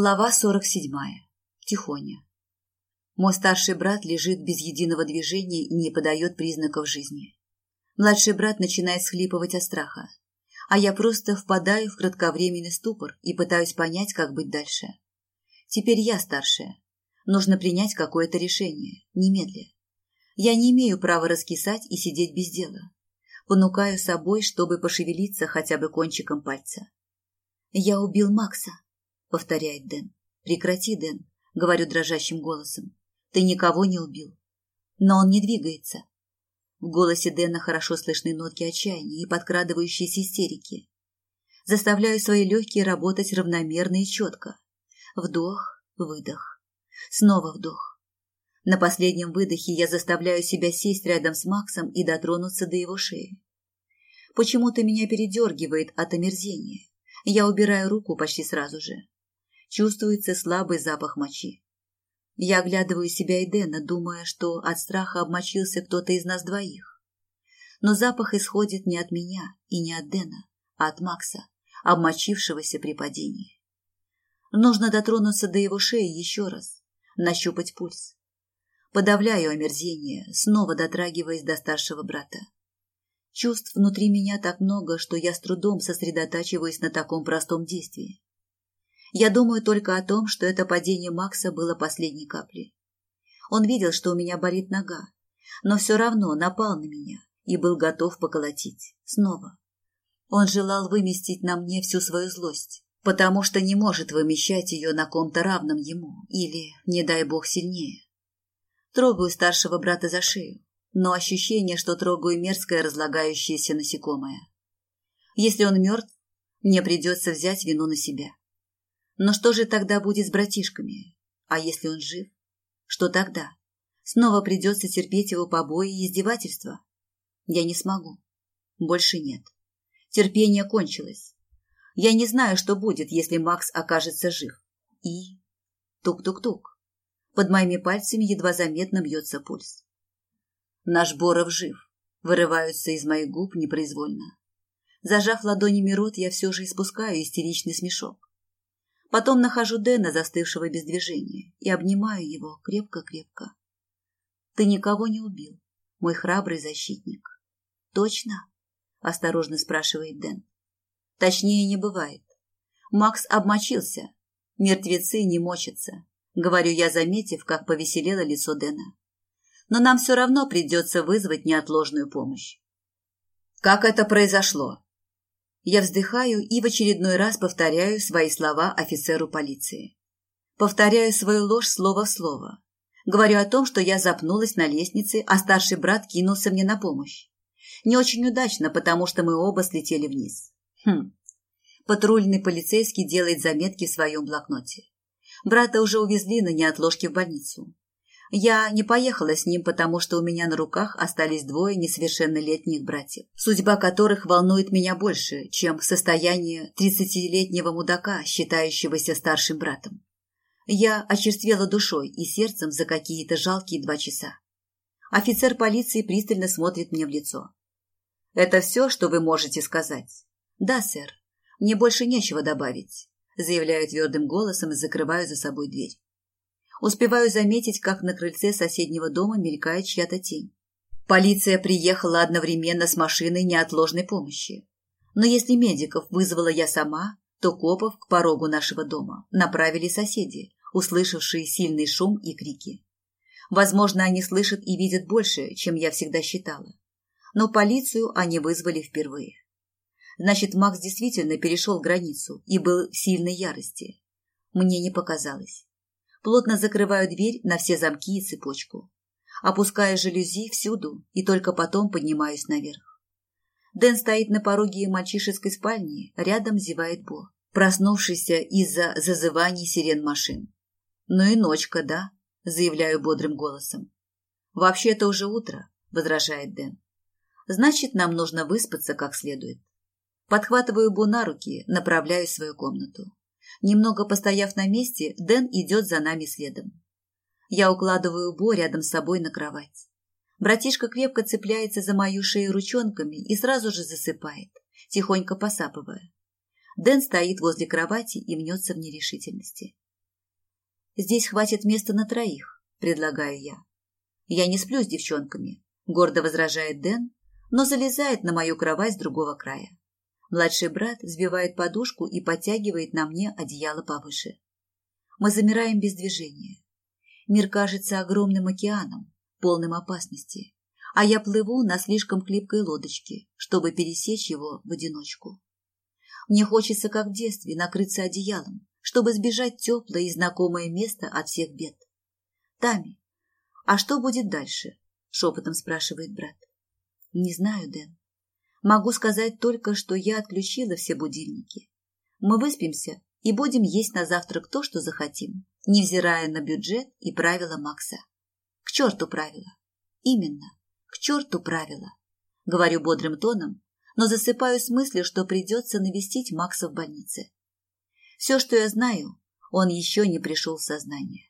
Глава 47. Тихоня. Мой старший брат лежит без единого движения и не подает признаков жизни. Младший брат начинает схлипывать от страха, а я просто впадаю в кратковременный ступор и пытаюсь понять, как быть дальше. Теперь я старшая. Нужно принять какое-то решение, немедля. Я не имею права раскисать и сидеть без дела. Понукаю собой, чтобы пошевелиться хотя бы кончиком пальца. Я убил Макса — повторяет Дэн. «Прекрати, Дэн», — говорю дрожащим голосом. «Ты никого не убил». Но он не двигается. В голосе Дэна хорошо слышны нотки отчаяния и подкрадывающиеся истерики. Заставляю свои легкие работать равномерно и четко. Вдох, выдох. Снова вдох. На последнем выдохе я заставляю себя сесть рядом с Максом и дотронуться до его шеи. Почему-то меня передергивает от омерзения. Я убираю руку почти сразу же. Чувствуется слабый запах мочи. Я оглядываю себя и Дэна, думая, что от страха обмочился кто-то из нас двоих. Но запах исходит не от меня и не от Дэна, а от Макса, обмочившегося при падении. Нужно дотронуться до его шеи еще раз, нащупать пульс. Подавляю омерзение, снова дотрагиваясь до старшего брата. Чувств внутри меня так много, что я с трудом сосредотачиваюсь на таком простом действии. Я думаю только о том, что это падение Макса было последней каплей. Он видел, что у меня болит нога, но все равно напал на меня и был готов поколотить. Снова. Он желал выместить на мне всю свою злость, потому что не может вымещать ее на ком-то равном ему или, не дай бог, сильнее. Трогаю старшего брата за шею, но ощущение, что трогаю мерзкое разлагающееся насекомое. Если он мертв, мне придется взять вину на себя. Но что же тогда будет с братишками? А если он жив? Что тогда? Снова придется терпеть его побои и издевательства? Я не смогу. Больше нет. Терпение кончилось. Я не знаю, что будет, если Макс окажется жив. И... Тук-тук-тук. Под моими пальцами едва заметно бьется пульс. Наш Боров жив. Вырываются из моих губ непроизвольно. Зажав ладонями рот, я все же испускаю истеричный смешок. Потом нахожу Дэна, застывшего без движения, и обнимаю его крепко-крепко. Ты никого не убил, мой храбрый защитник. Точно? Осторожно спрашивает Дэн. Точнее не бывает. Макс обмочился. Мертвецы не мочатся. Говорю я, заметив, как повеселело лицо Дэна. Но нам все равно придется вызвать неотложную помощь. Как это произошло? Я вздыхаю и в очередной раз повторяю свои слова офицеру полиции. Повторяю свою ложь слово в слово. Говорю о том, что я запнулась на лестнице, а старший брат кинулся мне на помощь. Не очень удачно, потому что мы оба слетели вниз. Хм. Патрульный полицейский делает заметки в своем блокноте. Брата уже увезли на неотложке в больницу. Я не поехала с ним, потому что у меня на руках остались двое несовершеннолетних братьев, судьба которых волнует меня больше, чем состояние тридцатилетнего мудака, считающегося старшим братом. Я очерствела душой и сердцем за какие-то жалкие два часа. Офицер полиции пристально смотрит мне в лицо. «Это все, что вы можете сказать?» «Да, сэр. Мне больше нечего добавить», заявляю твердым голосом и закрываю за собой дверь. Успеваю заметить, как на крыльце соседнего дома мелькает чья-то тень. Полиция приехала одновременно с машиной неотложной помощи. Но если медиков вызвала я сама, то копов к порогу нашего дома направили соседи, услышавшие сильный шум и крики. Возможно, они слышат и видят больше, чем я всегда считала. Но полицию они вызвали впервые. Значит, Макс действительно перешел границу и был в сильной ярости. Мне не показалось плотно закрываю дверь на все замки и цепочку. Опускаю жалюзи всюду и только потом поднимаюсь наверх. Дэн стоит на пороге мальчишеской спальни, рядом зевает Бо, проснувшийся из-за зазываний сирен машин. «Ну и ночка, да?» – заявляю бодрым голосом. «Вообще-то уже утро», – возражает Дэн. «Значит, нам нужно выспаться как следует». Подхватываю Бо на руки, направляю свою комнату. Немного постояв на месте, Дэн идет за нами следом. Я укладываю Бо рядом с собой на кровать. Братишка крепко цепляется за мою шею ручонками и сразу же засыпает, тихонько посапывая. Дэн стоит возле кровати и мнется в нерешительности. Здесь хватит места на троих, предлагаю я. Я не сплю с девчонками, гордо возражает Дэн, но залезает на мою кровать с другого края. Младший брат сбивает подушку и подтягивает на мне одеяло повыше. Мы замираем без движения. Мир кажется огромным океаном, полным опасности, а я плыву на слишком хлипкой лодочке, чтобы пересечь его в одиночку. Мне хочется, как в детстве, накрыться одеялом, чтобы сбежать теплое и знакомое место от всех бед. Тами, а что будет дальше? Шепотом спрашивает брат. Не знаю, Дэн. Могу сказать только, что я отключила все будильники. Мы выспимся и будем есть на завтрак то, что захотим, невзирая на бюджет и правила Макса. К черту правила. Именно, к черту правила. Говорю бодрым тоном, но засыпаю с мыслью, что придется навестить Макса в больнице. Все, что я знаю, он еще не пришел в сознание.